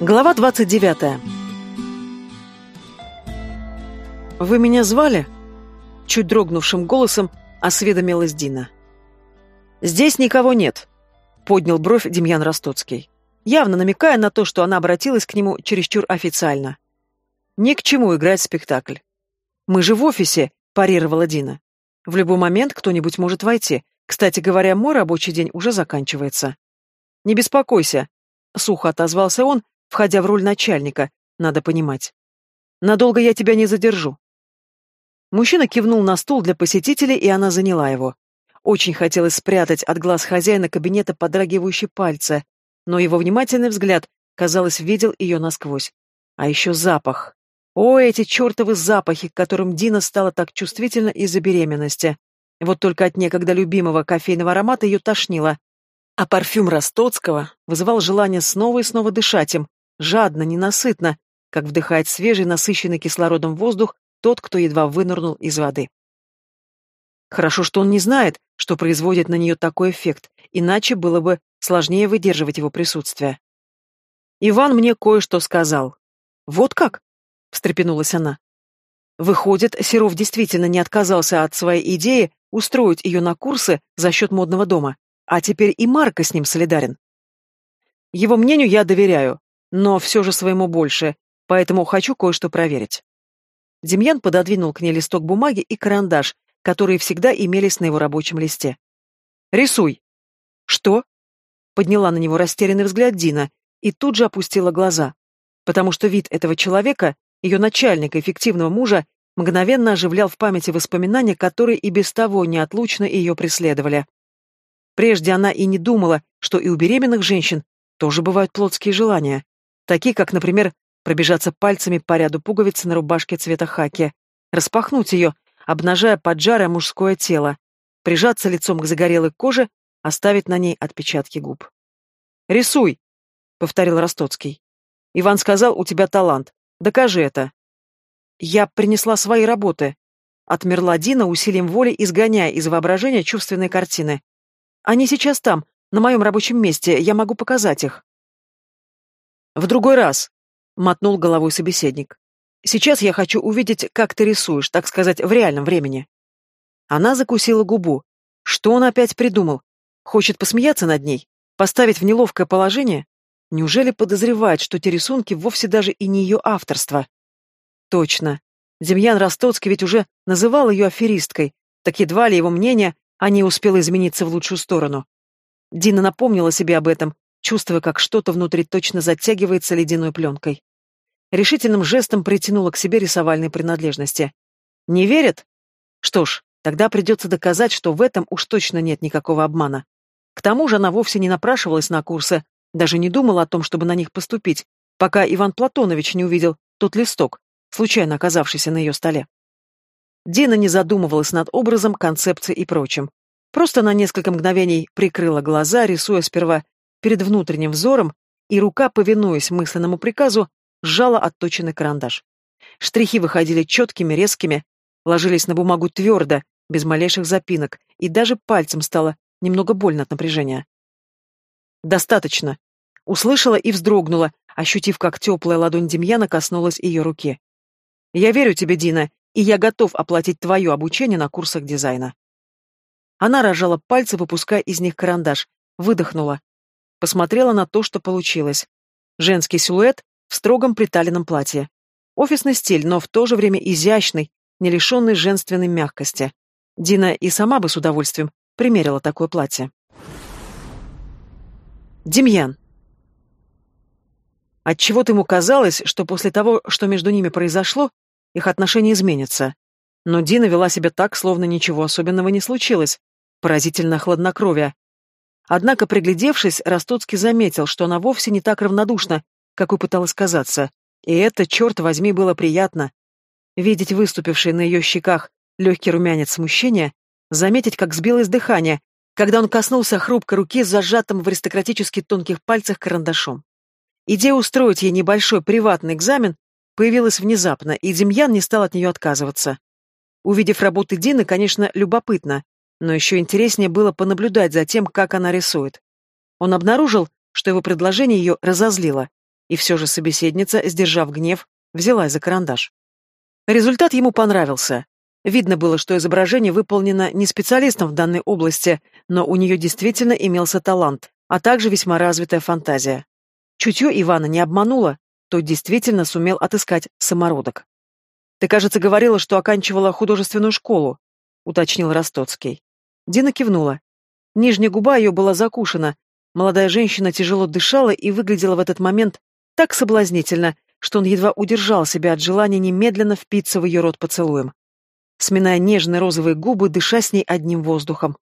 Глава 29. «Вы меня звали?» Чуть дрогнувшим голосом осведомилась Дина. «Здесь никого нет», — поднял бровь Демьян Ростоцкий, явно намекая на то, что она обратилась к нему чересчур официально. «Ни к чему играть в спектакль. Мы же в офисе», — парировала Дина. «В любой момент кто-нибудь может войти. Кстати говоря, мой рабочий день уже заканчивается». «Не беспокойся», — сухо отозвался он, входя в роль начальника, надо понимать. Надолго я тебя не задержу. Мужчина кивнул на стул для посетителей, и она заняла его. Очень хотелось спрятать от глаз хозяина кабинета подрагивающие пальцы, но его внимательный взгляд, казалось, видел ее насквозь. А еще запах. О, эти чертовы запахи, к которым Дина стала так чувствительна из-за беременности. Вот только от некогда любимого кофейного аромата ее тошнило. А парфюм Ростоцкого вызывал желание снова и снова дышать им, жадно, ненасытно, как вдыхает свежий, насыщенный кислородом воздух тот, кто едва вынырнул из воды. Хорошо, что он не знает, что производит на нее такой эффект, иначе было бы сложнее выдерживать его присутствие. «Иван мне кое-что сказал». «Вот как?» — встрепенулась она. Выходит, Серов действительно не отказался от своей идеи устроить ее на курсы за счет модного дома, а теперь и Марка с ним солидарен. Его мнению я доверяю, но все же своему больше, поэтому хочу кое-что проверить». Демьян пододвинул к ней листок бумаги и карандаш, которые всегда имелись на его рабочем листе. «Рисуй!» «Что?» Подняла на него растерянный взгляд Дина и тут же опустила глаза, потому что вид этого человека, ее начальника и фиктивного мужа, мгновенно оживлял в памяти воспоминания, которые и без того неотлучно ее преследовали. Прежде она и не думала, что и у беременных женщин тоже бывают плотские желания. Такие, как, например, пробежаться пальцами по ряду пуговиц на рубашке цвета хаки, распахнуть ее, обнажая поджарое мужское тело, прижаться лицом к загорелой коже, оставить на ней отпечатки губ. «Рисуй!» — повторил Ростоцкий. «Иван сказал, у тебя талант. Докажи это». «Я принесла свои работы», — отмерла Дина усилием воли, изгоняя из воображения чувственные картины. «Они сейчас там, на моем рабочем месте, я могу показать их». «В другой раз», — мотнул головой собеседник. «Сейчас я хочу увидеть, как ты рисуешь, так сказать, в реальном времени». Она закусила губу. Что он опять придумал? Хочет посмеяться над ней? Поставить в неловкое положение? Неужели подозревает, что те рисунки вовсе даже и не ее авторство? Точно. Демьян Ростоцкий ведь уже называл ее аферисткой, так едва ли его мнение о ней успело измениться в лучшую сторону. Дина напомнила себе об этом, чувствуя, как что-то внутри точно затягивается ледяной пленкой. Решительным жестом притянула к себе рисовальные принадлежности. «Не верят? Что ж, тогда придется доказать, что в этом уж точно нет никакого обмана. К тому же она вовсе не напрашивалась на курсы, даже не думала о том, чтобы на них поступить, пока Иван Платонович не увидел тот листок, случайно оказавшийся на ее столе. Дина не задумывалась над образом, концепцией и прочим. Просто на несколько мгновений прикрыла глаза, рисуя сперва перед внутренним взором, и рука, повинуясь мысленному приказу, сжала отточенный карандаш. Штрихи выходили четкими, резкими, ложились на бумагу твердо, без малейших запинок, и даже пальцем стало немного больно от напряжения. «Достаточно!» Услышала и вздрогнула, ощутив, как теплая ладонь Демьяна коснулась ее руки. «Я верю тебе, Дина, и я готов оплатить твое обучение на курсах дизайна». Она рожала пальцы, выпуская из них карандаш, выдохнула, посмотрела на то, что получилось. Женский силуэт в строгом приталенном платье. Офисный стиль, но в то же время изящный, не лишенный женственной мягкости. Дина и сама бы с удовольствием примерила такое платье. Демьян. Отчего-то ему казалось, что после того, что между ними произошло, их отношения изменятся. Но Дина вела себя так, словно ничего особенного не случилось. Поразительно хладнокровие. Однако, приглядевшись, Ростоцкий заметил, что она вовсе не так равнодушна, какой пыталась казаться. И это, черт возьми, было приятно. Видеть выступивший на ее щеках легкий румянец смущения, заметить, как сбилось дыхание, когда он коснулся хрупкой руки с зажатым в аристократически тонких пальцах карандашом. Идея устроить ей небольшой приватный экзамен появилась внезапно, и Демьян не стал от нее отказываться. Увидев работы Дины, конечно, любопытно, но еще интереснее было понаблюдать за тем, как она рисует. Он обнаружил, что его предложение ее разозлило, и все же собеседница, сдержав гнев, взялась за карандаш. Результат ему понравился. Видно было, что изображение выполнено не специалистом в данной области, но у нее действительно имелся талант, а также весьма развитая фантазия. Чутье Ивана не обмануло, то действительно сумел отыскать самородок. «Ты, кажется, говорила, что оканчивала художественную школу», — уточнил Ростоцкий. Дина кивнула. Нижняя губа ее была закушена. Молодая женщина тяжело дышала и выглядела в этот момент так соблазнительно, что он едва удержал себя от желания немедленно впиться в ее рот поцелуем. Сминая нежные розовые губы, дыша с ней одним воздухом.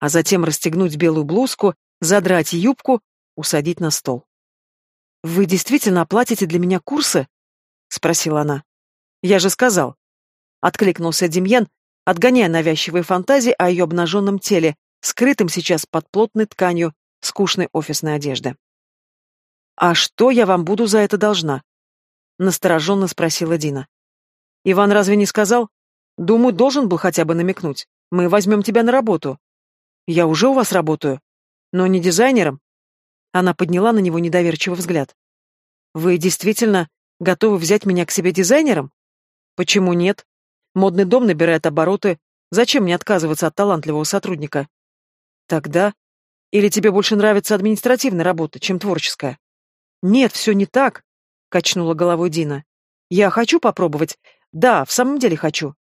А затем расстегнуть белую блузку, задрать юбку, усадить на стол. «Вы действительно оплатите для меня курсы?» — спросила она. «Я же сказал». Откликнулся Демьян, отгоняя навязчивые фантазии о ее обнаженном теле, скрытым сейчас под плотной тканью скучной офисной одежды. «А что я вам буду за это должна?» — настороженно спросила Дина. «Иван разве не сказал? Думаю, должен был хотя бы намекнуть. Мы возьмем тебя на работу». «Я уже у вас работаю, но не дизайнером». Она подняла на него недоверчивый взгляд. «Вы действительно готовы взять меня к себе дизайнером?» «Почему нет?» Модный дом набирает обороты. Зачем мне отказываться от талантливого сотрудника? Тогда... Или тебе больше нравится административная работа, чем творческая? Нет, все не так, качнула головой Дина. Я хочу попробовать. Да, в самом деле хочу.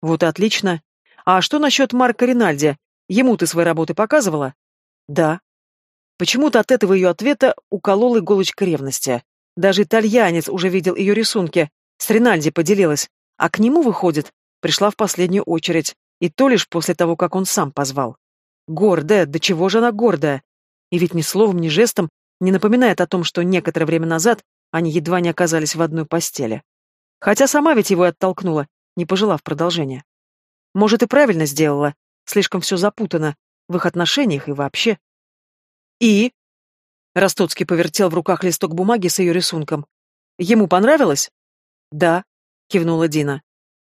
Вот и отлично. А что насчет Марка Ринальди? Ему ты свои работы показывала? Да. Почему-то от этого ее ответа уколола иголочка ревности. Даже итальянец уже видел ее рисунки. С Ринальди поделилась а к нему, выходит, пришла в последнюю очередь, и то лишь после того, как он сам позвал. Гордая, до да чего же она гордая? И ведь ни словом, ни жестом не напоминает о том, что некоторое время назад они едва не оказались в одной постели. Хотя сама ведь его и оттолкнула, не пожелав продолжения. Может, и правильно сделала, слишком все запутано в их отношениях и вообще. И... Ростоцкий повертел в руках листок бумаги с ее рисунком. Ему понравилось? Да кивнула Дина.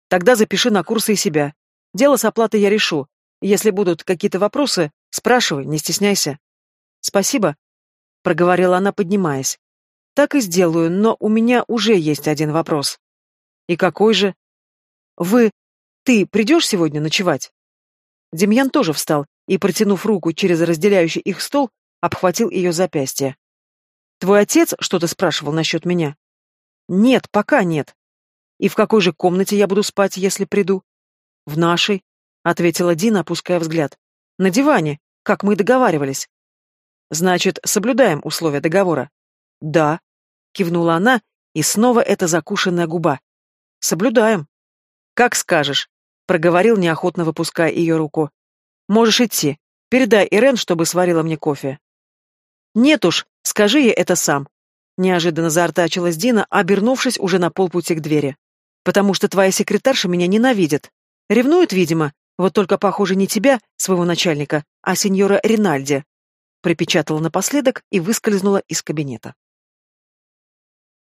Тогда запиши на курсы и себя. Дело с оплатой я решу. Если будут какие-то вопросы, спрашивай, не стесняйся. Спасибо, проговорила она, поднимаясь. Так и сделаю, но у меня уже есть один вопрос. И какой же? Вы ты придешь сегодня ночевать? Демьян тоже встал и, протянув руку через разделяющий их стол, обхватил ее запястье. Твой отец что-то спрашивал насчет меня? Нет, пока нет, и в какой же комнате я буду спать, если приду? В нашей, ответила Дина, опуская взгляд. На диване, как мы и договаривались. Значит, соблюдаем условия договора. Да, кивнула она, и снова эта закушенная губа. Соблюдаем. Как скажешь, проговорил, неохотно выпуская ее руку. Можешь идти. Передай Ирен, чтобы сварила мне кофе. Нет уж, скажи ей это сам. Неожиданно заортачилась Дина, обернувшись уже на полпути к двери потому что твоя секретарша меня ненавидит. Ревнует, видимо. Вот только, похоже, не тебя, своего начальника, а сеньора Ринальди», — припечатала напоследок и выскользнула из кабинета.